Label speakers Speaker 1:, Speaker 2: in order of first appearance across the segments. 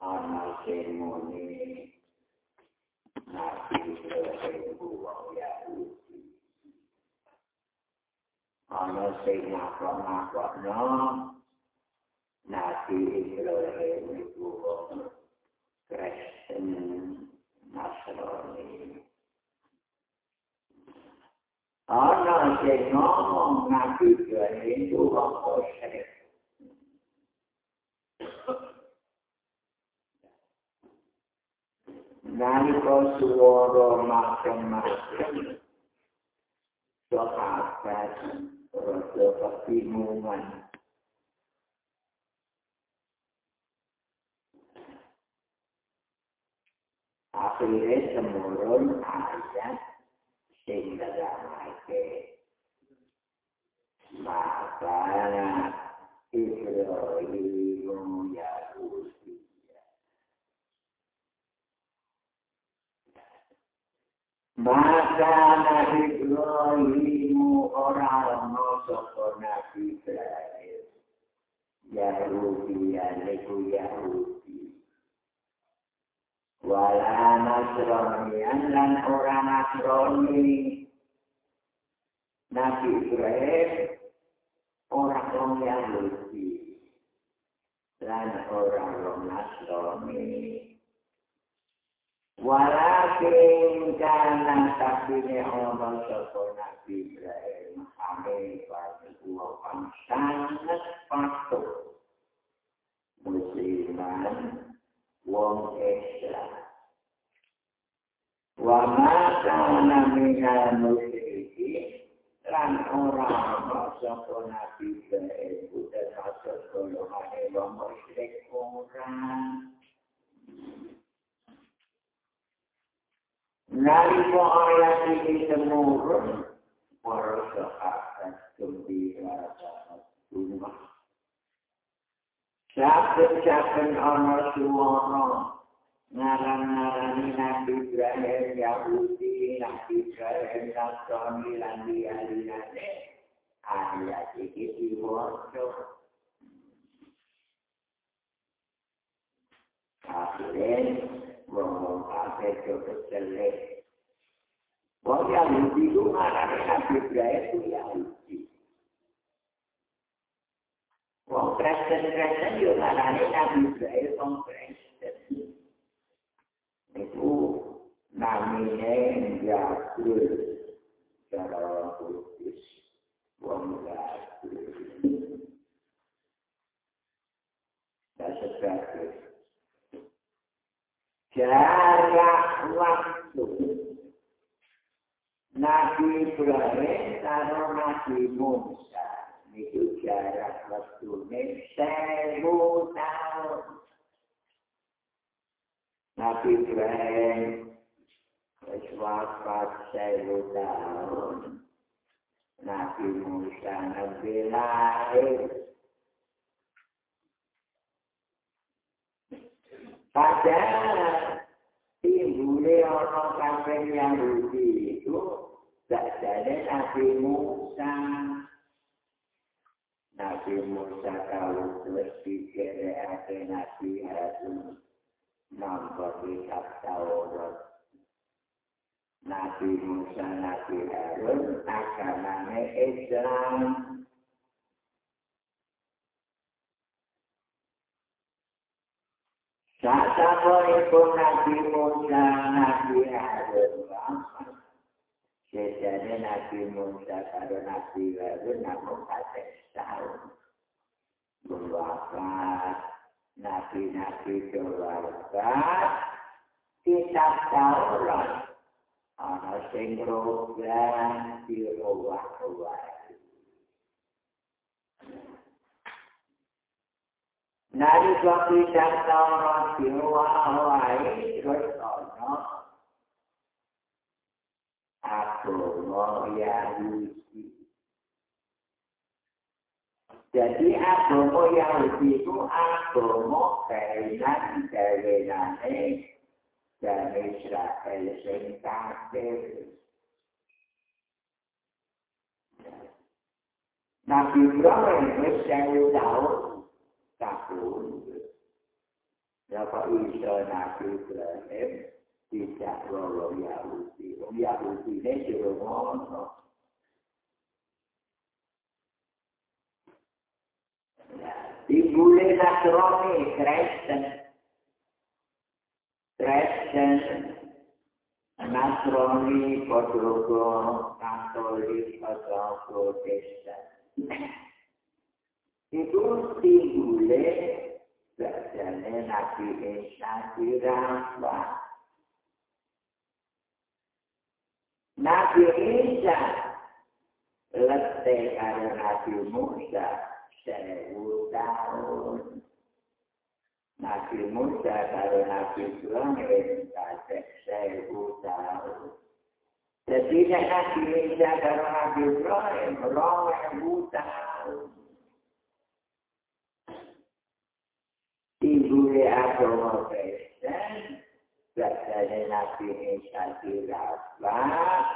Speaker 1: ana semone nabi sewu ya ana sing ngakon-ngakono nabi Ibrahim itu Kristen Nasrani ana sing ngomong nabi Ibrahim itu kok syirik nalika suwara macam-macam sahabat rada kebingungan akhirnya semurun ayat sing dalamake maka Ibrahim Yahudi Maka Nabi Ibrahim orang nosok Nabi Ibrahim. Yahudi, Yahudi, Yahudi. Wala Nasrani, lan orang Nasrani. Nabi Ibrahim orang Yahudi. Lan orang Nasrani. Walakin kana tabine ono sapa nabi Ibrahim ame pada dua sangat patuh musliman wong Islam. Wa ma kana minal musyriki lan ora ana sapa nabi Ibrahim udah masuk golongan wong musyrik orang. Nalika ayat ini temurun, para sahabat gembira sahabat rumah. Saben-saben ana suara ngaran-ngarani Nabi Ibrahim Yahudi, Nabi Ibrahim Nasrani lan liyane ayat iki diwaca. Akhirnya kabeh kok jelek. Wong yang itu itu ngarane Nabi Ibrahim itu Yahudi. Wong Kristen-Kristen itu ngarane Nabi Ibrahim wong Kristen. Itu namanya Yahud. Cara Buddhis. Wong Yahud. Dan sebagainya. Jarak waktu. Nabi Ibrahim karo Nabi Musa. Itu jarak waktu sewu tahun. Nabi Ibrahim wafat sewu tahun. Nabi Musa Nabi lahir. Padahal timbulnya orang kafir Yahudi itu gak jadi Nabi Musa. Nabi Musa kalau terus dikira ada Nabi Harun nampak kitab Taurat. Nabi Musa, Nabi Harun agamanya Islam. Sasamunipun Nabi Musa, Nabi Harun, Jadi Nabi Musa karo Nabi Harun namun kata setahun. Berwafat, Nabi-Nabi berwafat, kitab Taurat. Ana sing rogan di ruwah-ruwah. Nari kopi jangka orang siwa wai terus ono aku Yahudi. Jadi agama Yahudi itu agama kainan dari nane dan Israel sing kafir. Nabi Ibrahim wis 1000 tahun Ya kok iso Nabi Ibrahim tidak lolo Yahudi. Wong Yahudi ini juga ngono. Dibule Nasrani Kristen. Kristen Nasrani Kodrogo Katolik atau Protestan. Itu dibule Bacanya Nabi Isa dirambah. Nabi Isa letih karo Nabi Musa sewu tahun. Nabi Musa karo Nabi Ibrahim kasih sewu tahun. Jadi Nabi Isa karo Nabi Ibrahim rong tahun. Ibu agama Kristen, Bacanya Nabi Isa dirabah,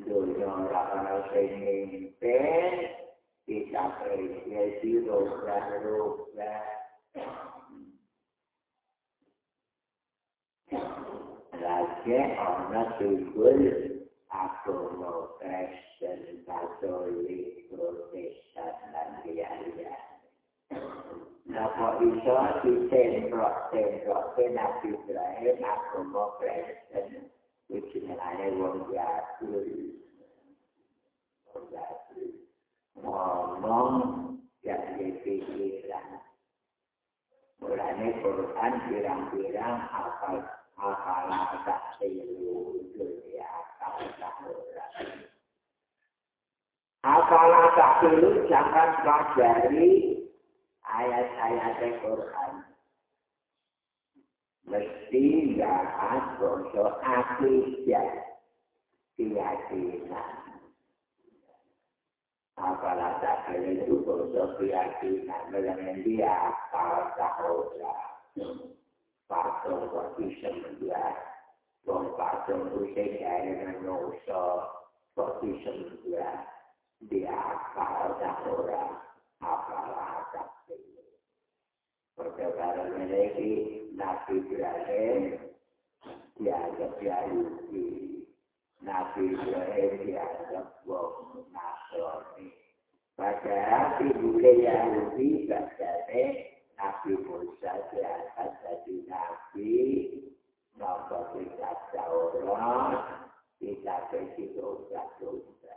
Speaker 1: dunia orang-orang yang mimpin, kita apresiasi rubah-rubah. Lagi orang tugul agama Kristen, Katolik, Protestan, dan lain-lain. Napa iso ditembok-tembok ke Nabi Ibrahim agama Kristen Ujinane wong Yahudi Wong Yahudi Ngomong yang dipikiran Mulanya Quran pirang-pirang hafal hafal tak tilu dunia hafal tak Hafal tak tilu jangan pelajari ayat-ayat Al-Quran. Mesti jahat untuk akidah keyakinan. Apalah tak kena itu untuk keyakinan. Melainkan dia kalau tahu lah. Patung waktu sebelah. Bom patung usai dari manusia waktu sebelah. Dia kalau tahu lah. Apalah tak perkara memiliki Nabi Ibrahim dianggap Yahudi. Nabi Ibrahim dianggap wong Nasrani. Padahal ibu Yahudi bacanya Nabi Musa diangkat jadi Nabi. Nomor kita Taurat, kita kasih dosa-dosa.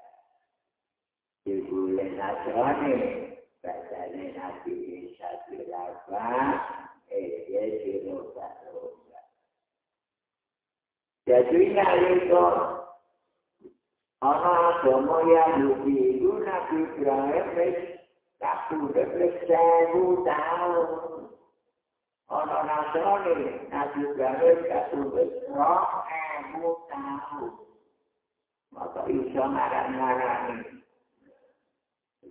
Speaker 1: Ibu Nasrani bacanya Nabi Isa dirabah, eh dia diroba-roba. Jadi nalika ana agama Yahudi itu Nabi Ibrahim kabudut wis sewu tahun. Ana Nasrani Nabi Ibrahim kabudut rong ewu tahun. Maka Isa ngarang-ngarang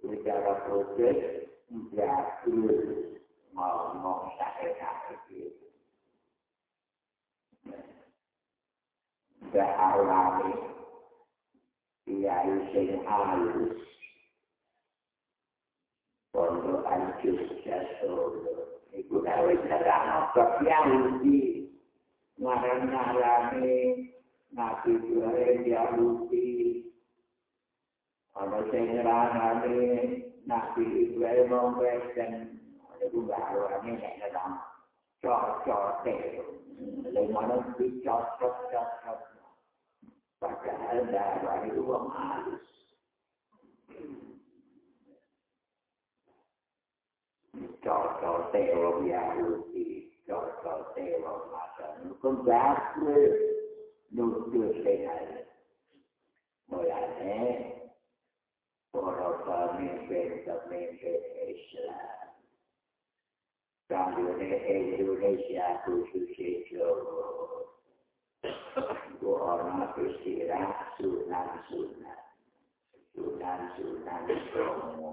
Speaker 1: secara proses jatuh ngomong sakit-sakit. Gak alami kiai sing halus pondok anjus jatuh. Iku kawin terang kok Yahudi ngarang-ngarani Nabi Ibrahim Yahudi ana sing ngrangane nabi Ibrahim wong dan iku bawane nek nang cocok lha mana iki cocok cocok padahal darah itu wong halus. Cocok tewo Yahudi cocok tewo makan hukum bagus nuduh sehat mulanya para pemimpin-pemimpin Islam. Kandune Indonesia khususnya Jawa. Ku orang beristirahat sunan-sunan. Sunan-sunan Romo.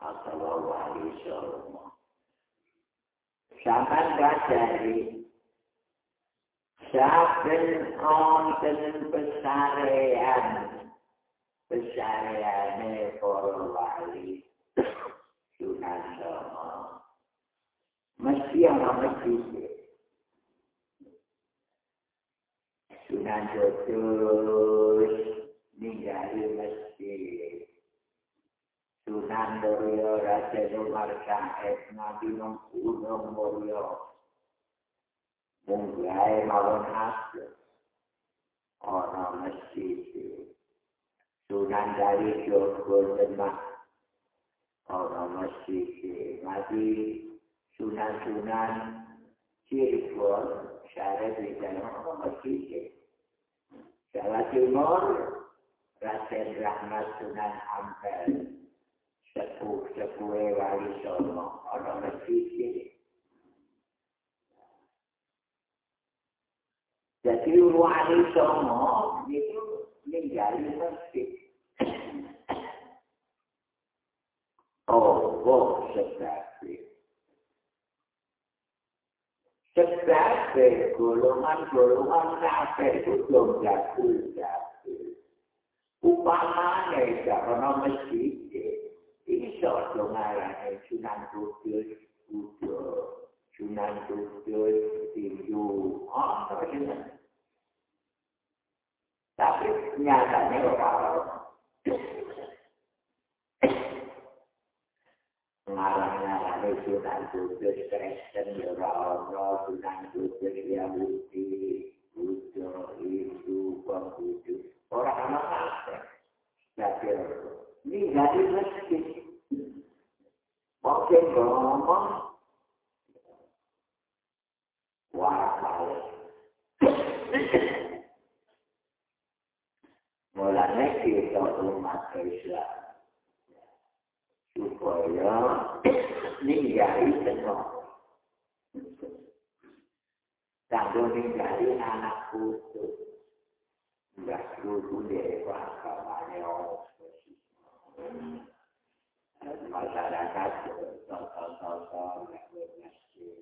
Speaker 1: Atau wali Romo. Sampai dari Saben onten pesarean pesareane para wali sunan sama ana masjid. Sunan Jodos ninggali masjid. Sunan Dorio Raja Umar Syahid Nabi Nungkulung Morio. Munggai mawon hasil. Ana masjid. Sunan dari Jodos Demak. Ana masjid. Nabi Sunan-sunan Cirebon syarat di dalam masjid. Jawa Timur, Raden Rahmat Sunan Ampel, sepuh-sepuh wali sono, orang masjid. Jadi wali sono itu ninggalin masjid. Oh, oh, sebab Sebab golongan-golongan kafir itu belum jatuh-jatuh. Upamanya karena masjid, iso dong arahnya Sunan Kudus, Kudus, Sunan Kudus, Tindu, oh, Tapi nyatanya orang ngarang-ngarang Sunan Kudus Kristen ora Sunan Kudus Yahudi Buddha Hindu Konghucu ora ana kabeh jadi ini jadi mesti Oke, ngomong Wah, Mulanya kita umat Islam supaya ninggali senok. Kanggo ninggali anak putu. Enggak putu dari pangkalannya orang Masyarakat total-total nggak bernasib.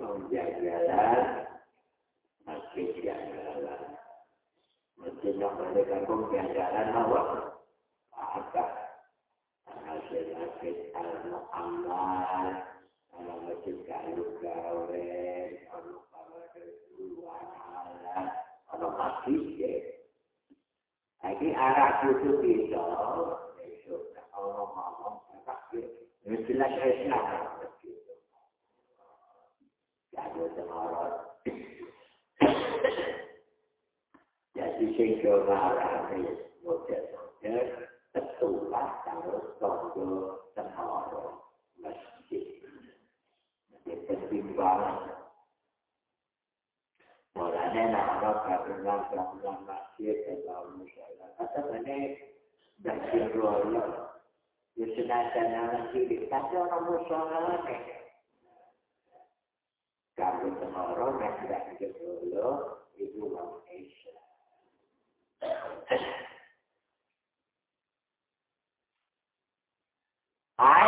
Speaker 1: Menjagalan masjid yang jalan. Masjid yang mereka pun jalan bahwa ada masjid-masjid al-Muhammad, ana masjid gawe-gawe, ana kawasan duluan ala, ana masjid. Lagi arah kudu bisa, besok Allah ngomong, kakak, ini jelas Islam. Jadi semarot. Jadi sing coba arah ini, model-model, tertulah harus tunggu semua masjid. Jadi pertimbangan. Mulanya nama karena bangunan masjid atau musyarakat. Kata mana masjid rola. Ya senada nama cilik. Tapi orang. Kalau semua orang yang tidak hidup rola, itu orang Islam.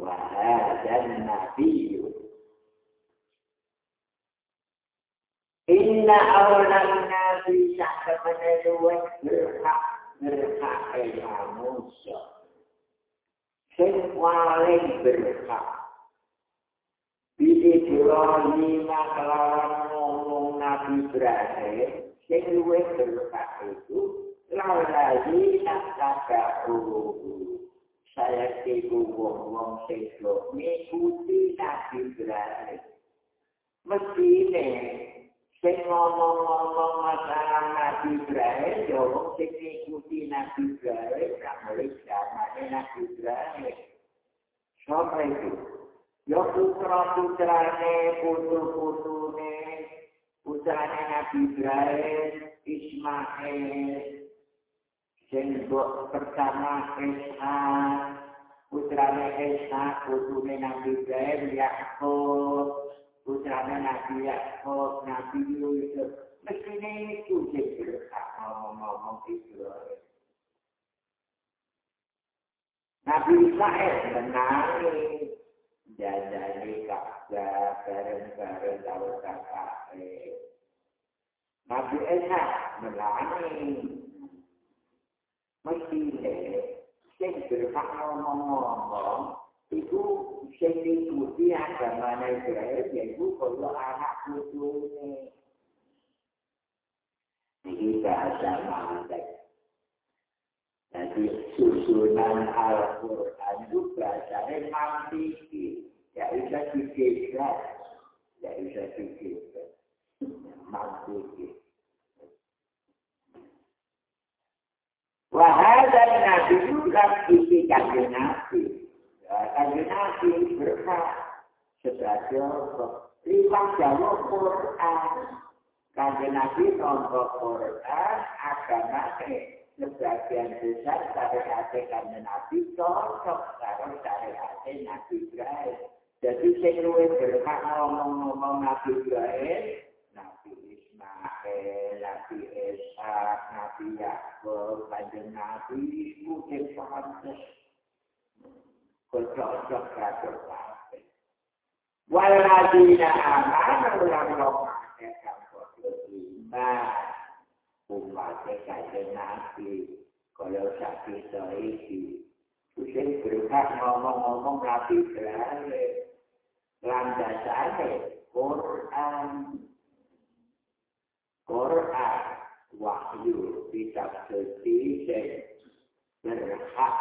Speaker 1: وهذا النبي إن أولى الناس شعب من الوجه بالحق بالحق يا موسى سوى عليك بالحق بإبراهيم كلام نبي إبراهيم سوى بالحق itu lalu nak kata saya tiku wong-wong sedo ngikuti Nabi Ibrahim. Mesti ini, saya ngomong-ngomong masalah Nabi Ibrahim, ya wong saya ngikuti Nabi gak boleh jamannya Nabi Ibrahim. Siapa itu? Ya putra-putranya, putu-putunya, putranya Nabi Ibrahim, Ismail, sing mbok pertama Isa putrane Esa, putrane Nabi Ibrahim, Yakub, putrane Nabi Yakub, Nabi Yusuf. Mestinya itu jadi ngomong-ngomong Ibrahim. Nabi Israel menari jajani kakak bareng-bareng tahu kakak. Nabi Esa menari mestinya sing berhak ngomong-ngomong itu sing diikuti agama Israel yaitu kalau anak putunya. Ini bahasa mantek. Jadi susunan Al-Quran itu bahasanya mantiki. Ya bisa dikisah. Ya bisa dikisah. Mantiki. Wahada Nabi juga isi kanji Nabi. Kanji Nabi berkah sebagai lima jauh Quran. Kanji Nabi nombor Quran agama sebagian besar syariat kanji Nabi cocok karo syariat Nabi Ibrahim. Jadi saya berkah ngomong-ngomong Nabi Ibrahim, Nabi Ishak, Nabi Yakub, Kanjeng Nabi, mungkin pantas. Kocok kacau kabeh. Waladina aman ulang lomake kampus iman. Umat Kanjeng Nabi, kalau sakit iki, Kusin berhak ngomong-ngomong Nabi Ibrahim. Landasannya Quran. Quran wahyu kitab suci sing berhak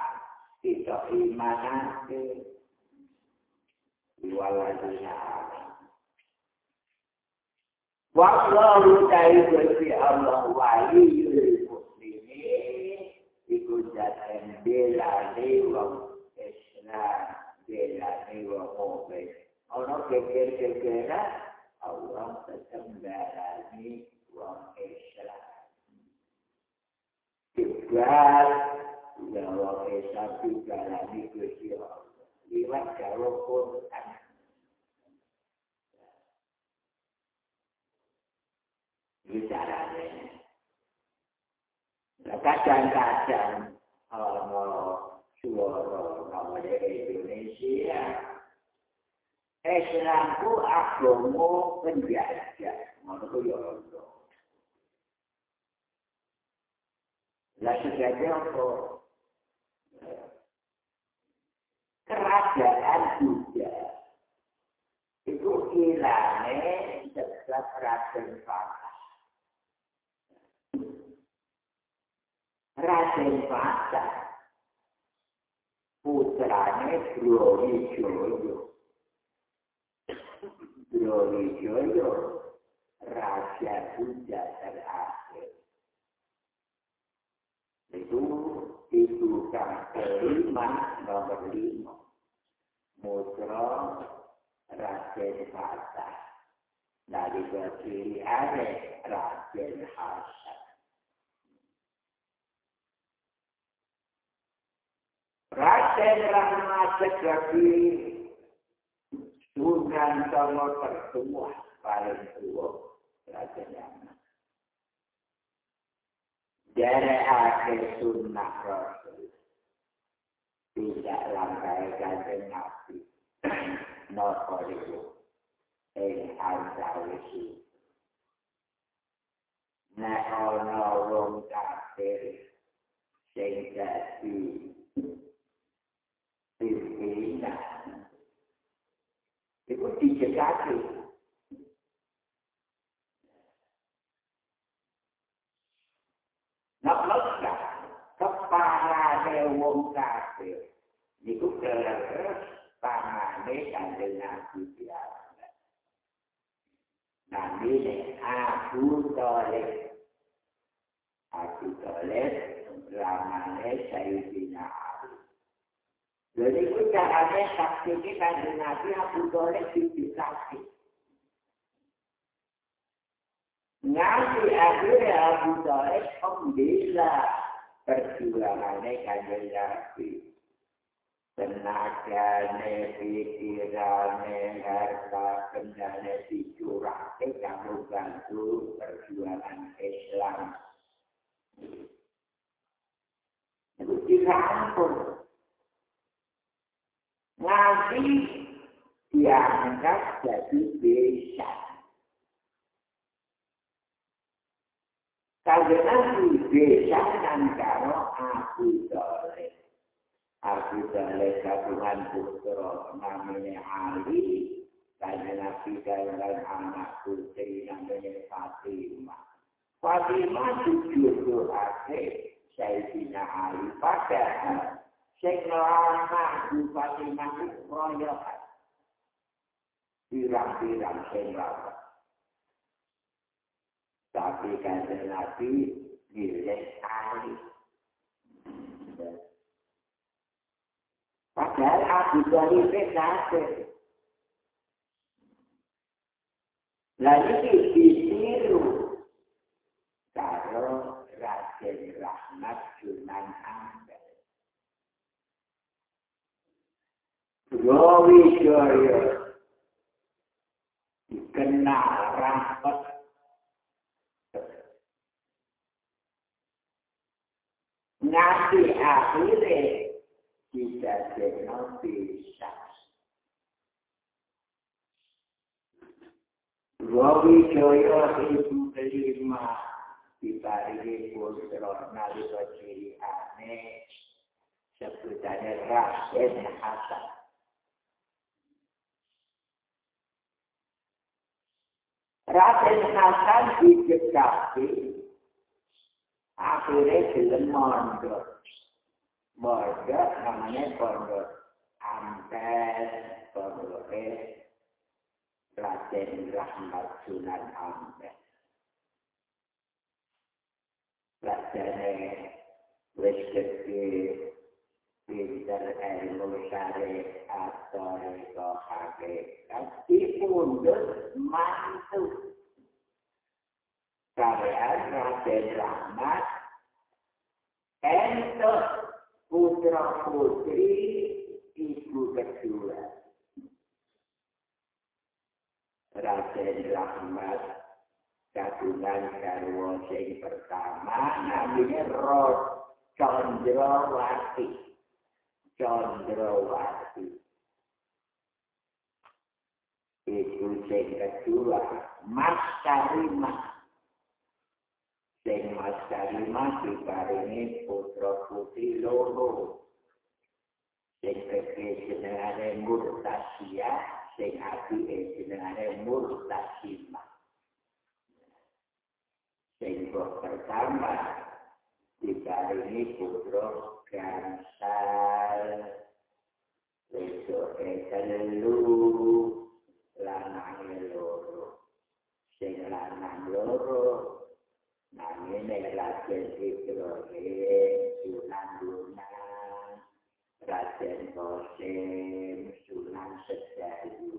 Speaker 1: kita imanake waladina Wallahu ta'ala fi Allah wali muslimin. Iku jaten bela dewa Islam bela dewa mu'min Ono keker-kekeran Allah tetap berani wong Islam. Ya wong Islam juga lagi Gusti Allah. Liwat jauh Quran. Bicaranya. Kadang-kadang ono suara namanya Indonesia. Islamku agama penjajah. Ya Allah. Lah sebabnya apa? Kerajaan juga itu hilangnya sebab Raden Fatah. Raden Fatah putranya Broli Joyo. Broli Joyo Raja Buddha terakhir. Itu itu kan kelima nomor lima mutra raden fatah dari kiri ada raden hasan raden rahmat sekali Tuhan sama tertua paling tua raden rahmat akhir sunnah Rasul. Tidak langkai kanjeng Nabi. Nopo itu. Eh, antawisi. Nek ono wong kafir sing dadi pimpinan. Iku dijegati. Nampaknya kepala wong kafir itu terus pangane kanjeng Nabi biasa. Nabi ini Abu Talib. Abu Talib ramane Sayyidina Ali. Jadi itu caranya saksi kita kanjeng Nabi Abu Talib disaksi. Nanti akhirnya Abu Talib membela perjuangannya kanjeng Nabi. tenagane pikirane harta kendane dicurahke kanggo bantu perjuangan Islam itu dirampung nanti dianggap jadi desa kalau nanti desa dan kalau aku doleh Abu Talib kagungan putra namanya Ali dan Nabi dan anak putri namanya Fatimah. Fatimah cucu akhir Sayyidina Ali padahal Sekelana di Fatimah itu royokan. Pirang-pirang sekelana. Tapi kan Nabi milih Ali. Padahal Abu Talib kafir. Lalu ditiru karo Raden Rahmat Sunan Ampel. Rawi Jaya dikenal rapat Nanti akhirnya tidak kenal bisa. Rawi Joyo ibu kelima diparingi putra nalika ciri aneh sebutannya Raden Hasan. Raden Hasan diketahui akhirnya gelem mondok. Morga namanya pondok Ampel Pondok Raden Rahmat Sunan Ampel. Raden wis gede pinter ilmu syari atau itu hakikat dipundut mantu. Karyan Raden Rahmat entuk putra putri ibu kedua. Raden Rahmat kagungan garwa sing pertama namanya Rod Chandrawati. Chandrawati. Ibu sing kedua Mas Karimah. Sing mas kalima diparingi putra putri loro sing keke jenengane murtasia sing ati jenengane murtasima. Sing kok pertama diparingi putra gansal. Besok ekelu lanang loro, sing lanang loro namanya Raden Ibrahim Sunan Luna Raden Kosim Sunan Sedayu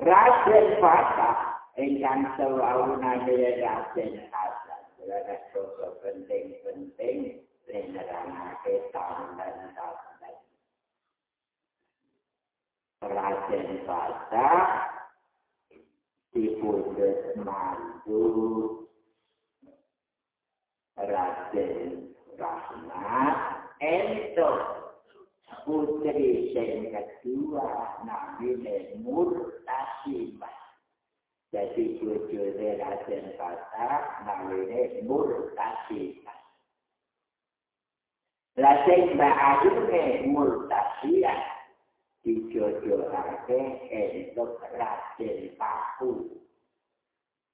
Speaker 1: Raden Fatah ingkang selalu namanya Raden Hasan berada sosok penting-penting menerangkan tahun dan tahun Raden Fata dipundhut mantu Raden Rahmat ento putri sing kedua namine Murtasimah jadi bojone Raden Fata namine Murtasimah Raden Mbak Ayu ne Dijodohake entuk Raden Paku.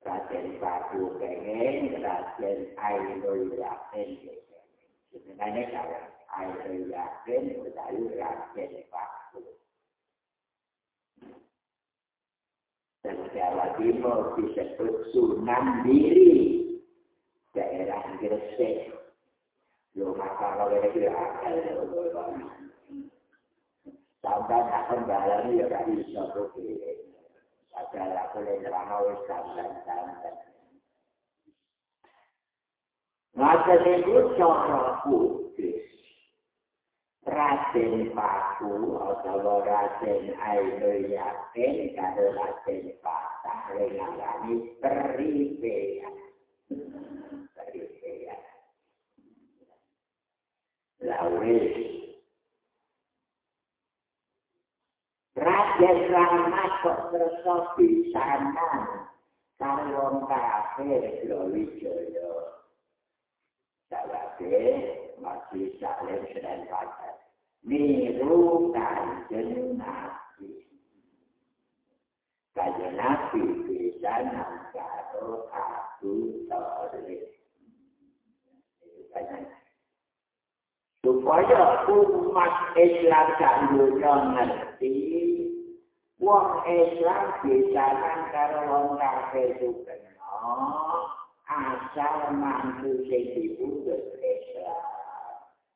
Speaker 1: Raden Paku pengen Raden Ainul Yakin. Sebenarnya kalau Ainul Yakin utawi Raden Paku. Dan Jawa Timur disebut Sunan Diri, daerah Gresik. Lo masalah itu akal. Sampai akan balani ya gak bisa rugi. Padahal aku yang nerama wis sampai sampai. Maka itu cara kudus. Raden Paku atau Raden Aino Yakin kalau Raden Patah mengalami peribean. Peribean. Lalu Raden Rama kok terasa bisanan kalau kafe lo wijaya. Sahabatnya masih saling sedang pacar. Niru kanjen nabi. Kanjen nabi bisa nangkaro aku toleh. Supaya umat Islam tak lupa ngerti, Wong Islam bisa nangkaro wong kafir juga. asal mantu sing dibutuh Islam.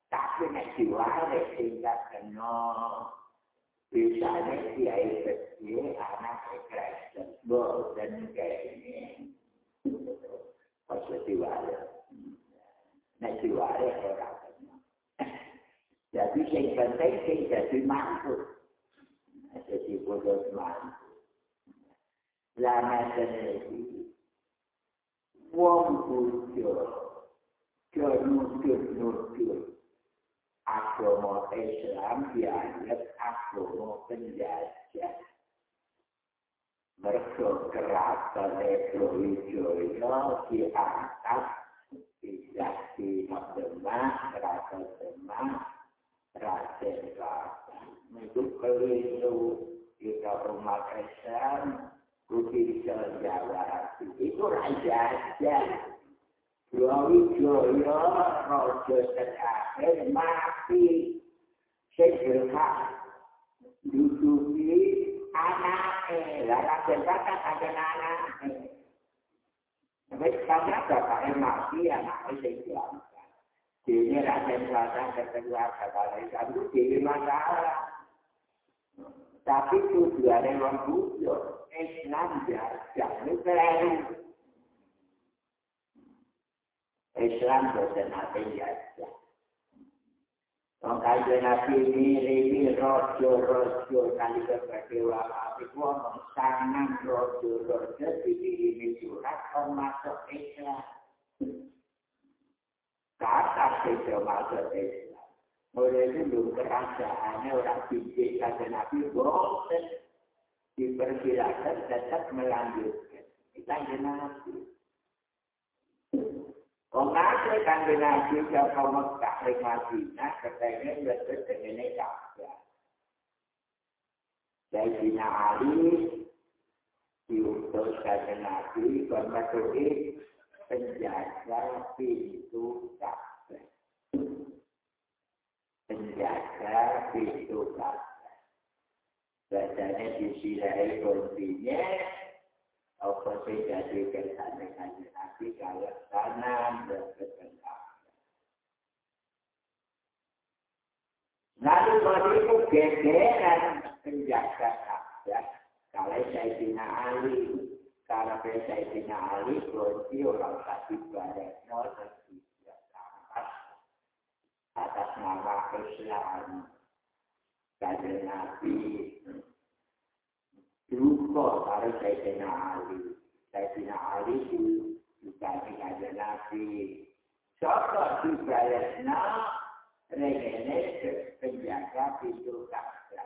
Speaker 1: Tapi nek diware sing tak kena Biasanya kiai kecil anak Kristen bosan kayak ini. Maksud diware. Nek diware orang. Jadi yang penting sing jadi mampu. Jadi bodoh mampu. Lama sendiri wong bujo nutur-nutur agama Islam dianggap agama penjajah. Mereka keraton Ebro-Wijoyo diangkat tidak di Demak, Keraton Demak, Raden Raden. Itu keliru kita umat Islam Bukti bisa jawab. Itu raja aja. Jowi Joyo, Rojo terakhir, mati. Saya duduki anaknya. Lalu berkata ada anaknya. Tapi karena bapaknya mati, anaknya saya selamatkan. Ini raja selatan ketemu kata itu jadi masalah. Tapi tujuannya membujuk. Islam jajah keliru. Islam bosan apa jajah. Maka Nabi milih rojo-rojo kali keberdewa Tapi ngomong sangat rojo-rojo Dibiri surat kau masuk Islam Kata itu masuk Islam Mulai dulu kerajaannya orang bijik Kata Nabi bosan dipersilakan tetap melanjutkan. Kita jenazah. Pengajar kan jenazah jauh Mekah di Madinah katanya betul dengan Ka'bah. Sayyidina Ali diutus ke Nabi berbatui penjaga pintu Ka'bah. Penjaga pintu Ka'bah. Bacanya disilai kontinya, apa sih jadi kesana kajian nabi kalau tanam dan ketengah. Lalu kalau itu gegeran penjaga ya, kalau saya tina Ali, kalau saya tina Ali, konti orang kasih no, atas nama Islam. kajian Nabi lupa kalau Sayyidina Ali. Sayyidina Ali itu juga di kajian Nabi. Contoh di Balasna, regene penjaga pintu kaca.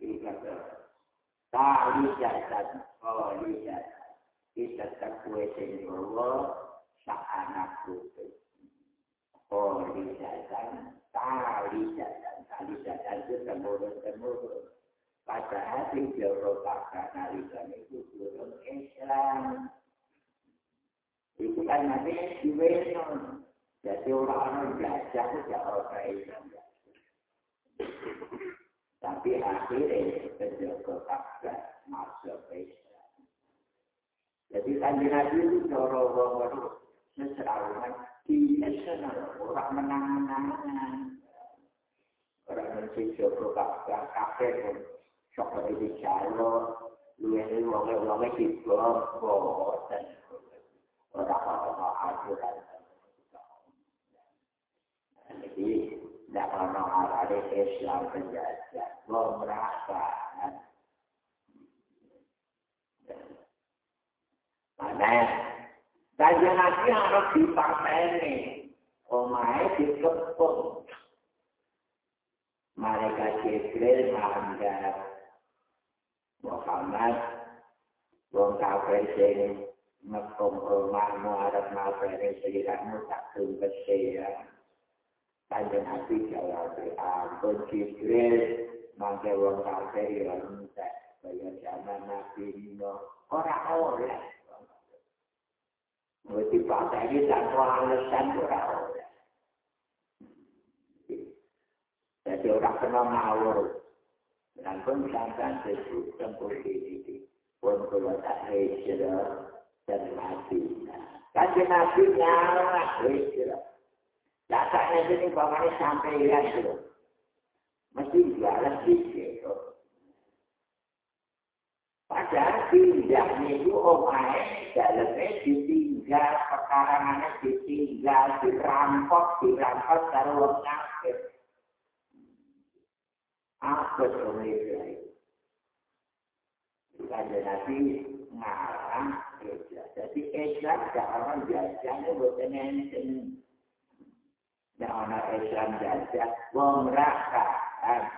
Speaker 1: Itu Tali jasad, oh jasad. Kita takwe sendiri anak putih. Oh jasad, tali jasad. ahli dasar itu temurun-temurun. Padahal di Eropa kanalisan itu turun Islam. Itu kan nanti di Wenon. Jadi orang-orang belajar itu orang Islam. Tapi akhirnya penjaga fakta masuk Islam. Jadi kan Nabi itu orang-orang seserawan di Islam. Orang menang-menangan. orang mesti coba kakak kakek pun coba ini calo lu ini wong wong itu bohong dan orang orang aturan tidak ono arah Islam penjajah. Wong merasa. Mana? Kajian Nabi harus dipaseni. Omai dikepung. Mereka Jibril menganggap Muhammad Wong kafir sing ngepung rumahmu arep ngafiri sirahmu tak tumpesi ya. Kanjeng Nabi jawab, ampun Jibril, mangke wong kafir ya entek. Kaya zaman Nabi Nino, ora oleh. Mesti pakai ini tanpa alasan ora oleh. Jadi orang kena ngawur. Dan pun sampai sesuatu tempuh ini. Pun kalau tak hijrah dan mati. Kanjeng Nabi nyala hijrah. Datanya sini bapaknya sampai itu. Mesti jualan bisnis. Padahal pindahnya itu omai dalamnya ditinggal, pekarangannya ditinggal, dirampok, dirampok, taruh wong kafir. Apa semua itu? Kanjeng Nabi ngarang Jadi Islam gak orang biasanya bukan enten. Yang anak Islam jajah, wong rakaan.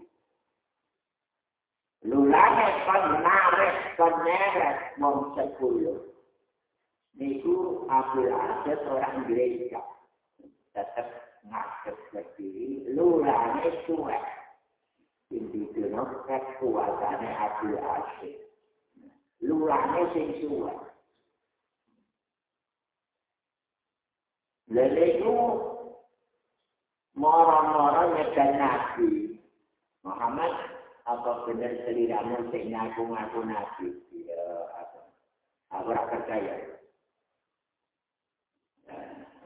Speaker 1: konta yejati. Lulane penarik peneret mong sepuluh. Niku Abdul Asyid orang gereja. Tetap ngasih berdiri. Lulane suwek. Ini dino kekuatannya Abdul Asyid. Lulane sing suwek. Leleku moro-moro nyedan nabi Muhammad apa benar seliramu sing ngaku-ngaku nabi ya aku ora percaya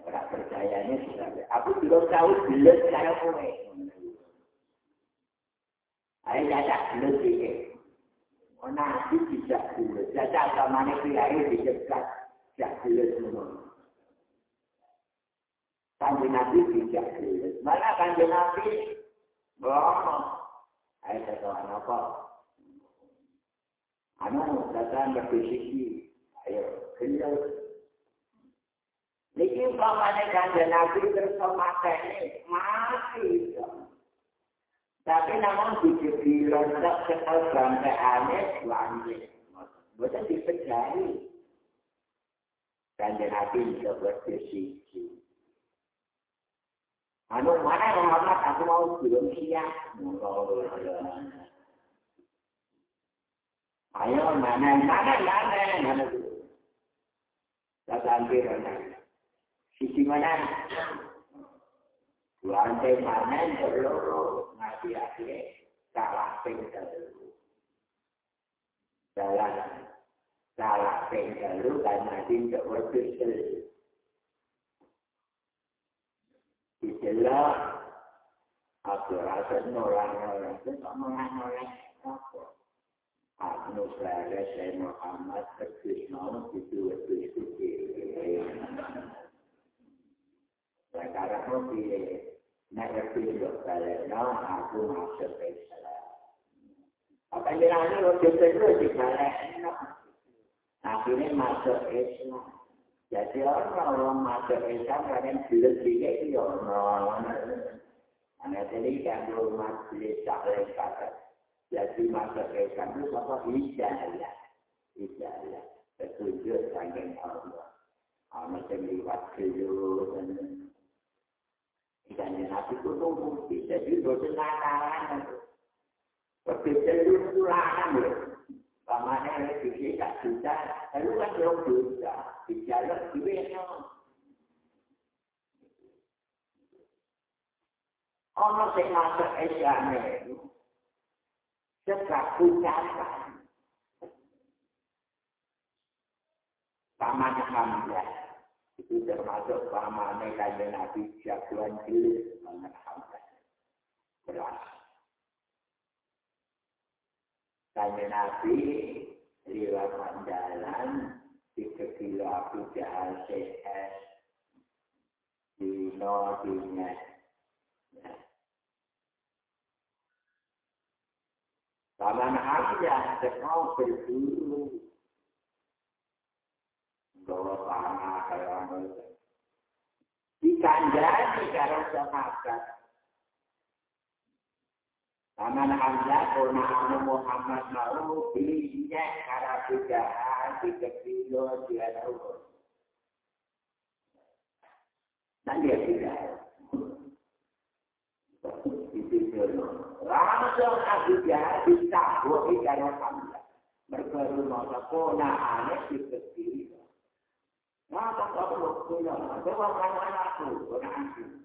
Speaker 1: ora percaya ini sudah aku belum tahu belas cara kowe ayo jajak belas iki Oh, nabi tidak belas. Jajak sama ini kiai dicegat. Tidak belas semua. kanjeng Nabi tidak jelas. Mana kanjeng Nabi? Bohong. Ayo sesuatu apa? Anu datang berdiskusi. Ayo kenal. Niki umpamanya kanjeng Nabi bersama ini mati. Tapi namun dijubi lontok sekal sampai aneh wangi. Bukan dipejari. Kanjeng Nabi juga berdiskusi. Anu mana yang Muhammad aku mau belum siap. Ayo mana mana mana mana. Kata hampir mana. Sisi mana? Lantai mana berloro ngasih akhir salah dulu. Salah salah penggal dulu karena tidak berpikir Istilah aku rasa nolak-nolak itu nolak-nolak apa? Aku saya saya Muhammad Krishna itu itu itu Sekarang mau di negeri dokter, no aku masuk Islam. Apa yang dilakukan waktu itu di sana? Akhirnya masuk Islam. Jadi orang-orang masuk Islam kadang jelas juga itu orang. Anak tadi kan belum masuk sahaja kata. Jadi masuk Islam itu apa? Hijayah. Hijayah. Petunjuk dengan Allah. Macam liwat dulu dan dan nabi itu tunggu bisa juga senakalan. Berbeda itu Pamannya yang dikit tak bisa, lalu kan belum bisa. Bicara duitnya. ana sing masuk esane itu sebagai ucapan paman Hamzah itu termasuk paman kajian Nabi jagoan jelis paman Hamzah beras kajian Nabi lewat jalan di kekilo Abu Jahal CS di Nodinya Paman Hamzah tekau berburu bahwa panah kayak itu. Dikandani karo sahabat. Paman Hamzah pernah anu Muhammad mau belinya kara pujahan di kepilo dia tahu. Nah dia tidak. Itu dulu. Langsung Abu Jahal ditabuk di karo Hamzah. Mereka rumah sepona aneh di kepilo. Mata kau punya, dewa kawan aku, orang aku.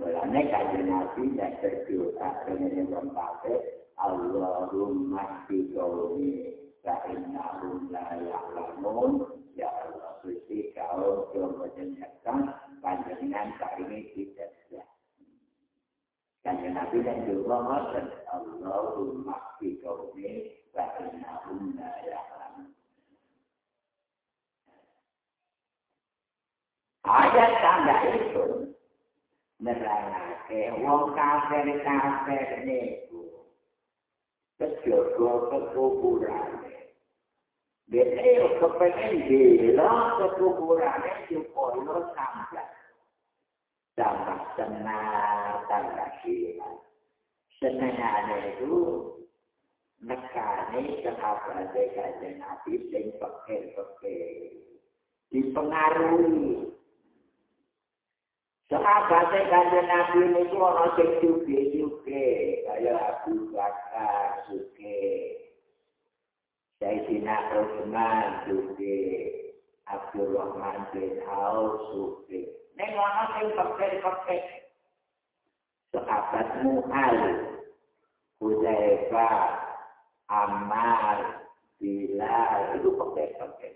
Speaker 1: Mulanya kajian Nabi dan berdoa dengan yang berpakai Allahumma fi qawmi fa'innahum la ya'lamun Ya Allah, suci kau yang menyenangkan panjangan kali ini tidak sah. Kajian Nabi dan juga maksud Allahumma fi qawmi fa'innahum la ya'lamun Ayat tanda itu nerangake wong kafir kafir niku. Kejogo kekuburane. Dene yo kepengen dila kekuburane supaya sampai tambah senang tambah sila senangane itu nekane sahabat kajian Nabi sing pekir-pekir. Dipengaruhi Sahabat kanjeng Nabi ini itu orang yang suke-suke. Kaya Abu Bakar suke. Sayyidina Utsman suke. Abdul Rahman bin Auf suke. Ini orang yang pakai-pakai. Sahabat Mu'al. Hudaifah. Ammar. Bilal. Itu pakai-pakai.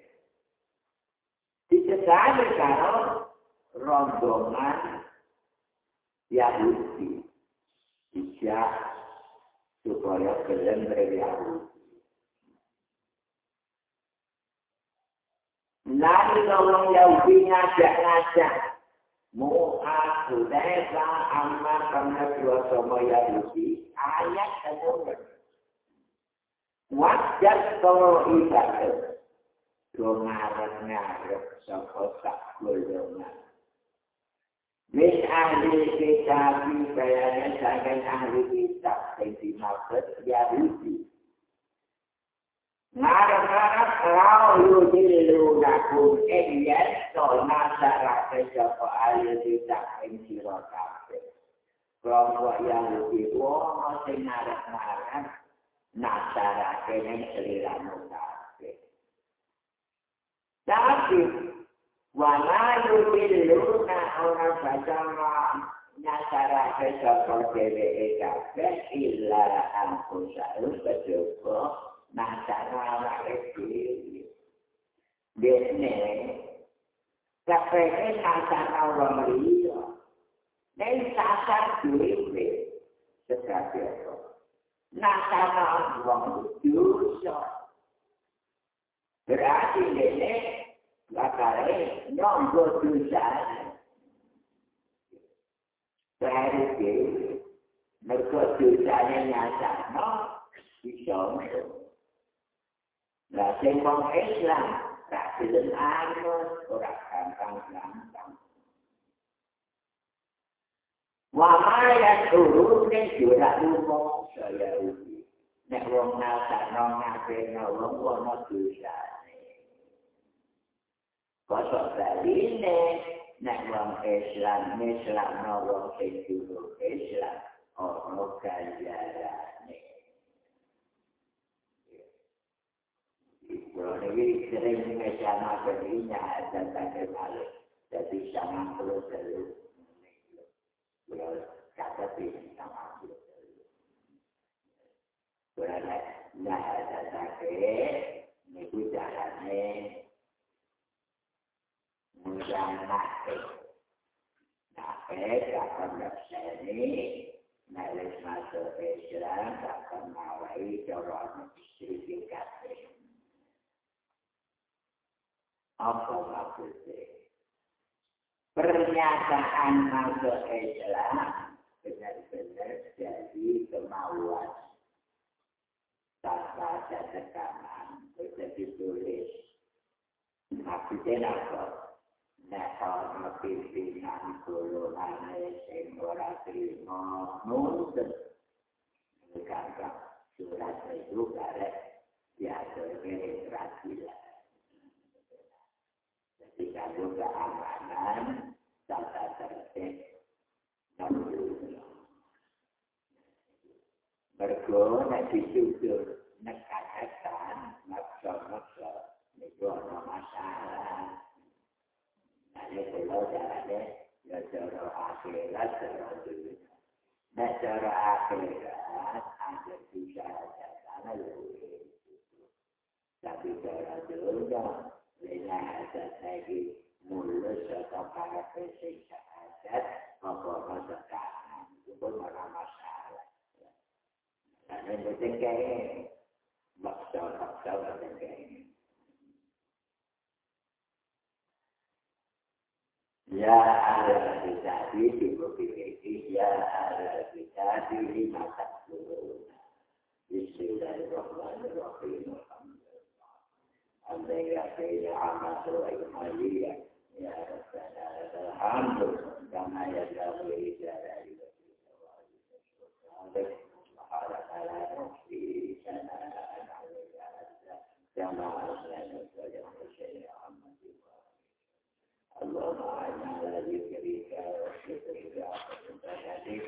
Speaker 1: Di sekitar kalau rombongan Yahudi tidak supaya kalian dari Yahudi. Nanti orang Yahudi ngajak-ngajak Mu'ad, Hudaifa, Ammar, karena dua sama Yahudi, ayat kemudian. Wajah kalau ibadah, Dongaran-ngaran, sapa tak golongan. Min ahli kitab bayangnya sangat ahli kitab yang dimaksud Yahudi. Ngarang-ngarang kau yudilu nakum elias to nasara kesapa ahli kitab yang sirokabe. Kelompok Yahudi wong sing ngarang-ngarang nasara kene seliramu kabe. Tapi Wala yudiluna orang baca nyasara kesapa dewe kabe illa angkusau kejogo nasara awake dhewe. Dene kapeke nasara orang liya. Nek sasar dhewe sebagai apa? Nasara wong dosa. Berarti dene Lakare nyonggo dosane. Berarti mereka dosane nyasano bisa Nah, sing wong Islam tak gelem anut ora gampang-gampang. Wa ma ayat turun ni juga lumong saya uji. Nek wong nasa no ngape no wong wong no dosa ni. Kosok bali ni nek wong Islam Islam no wong sejuru Islam ono ganjaran ni. Kalau ini sering mengesama berinya ada tak balik. Jadi sama perlu selalu. Kalau kata ini sama perlu selalu. Kalau tidak ada tak ini jalannya mudah nakik. Nakik akan berseni, Melis masuk Islam, akan mawai corong istri kasih. apa maksudnya? Pernyataan masuk Islam benar-benar jadi kemauan tanpa ada tekanan, bisa ditulis. Maksudnya apa? Nek ana pimpinan golongan sing ora trimo nuntut kata surat itu karek diatur registrasi lah. diganggu keamanan tata tertib Mergo nek dijujur nekatan maksa-maksa itu ada masalah. Jalannya ya cara akhirat cara dunia. Nek cara akhirat ada karena lebih. Tapi cara dunia Bila ada lagi mulus atau para pesiksa adat, apa-apa sekarang. Itu pun malah masalah. Dan yang penting kayak maksa-maksa penting kayak Ya ada kita di bukti ini, ya ada kita di lima takbir. Bismillahirrahmanirrahim. Alhamdulillah ya amat al-Ikhmaliyya Ya Rabbana Alhamdu Kama ya Zawli Jadari Kama اللهم عز الذي كريم يا رب العالمين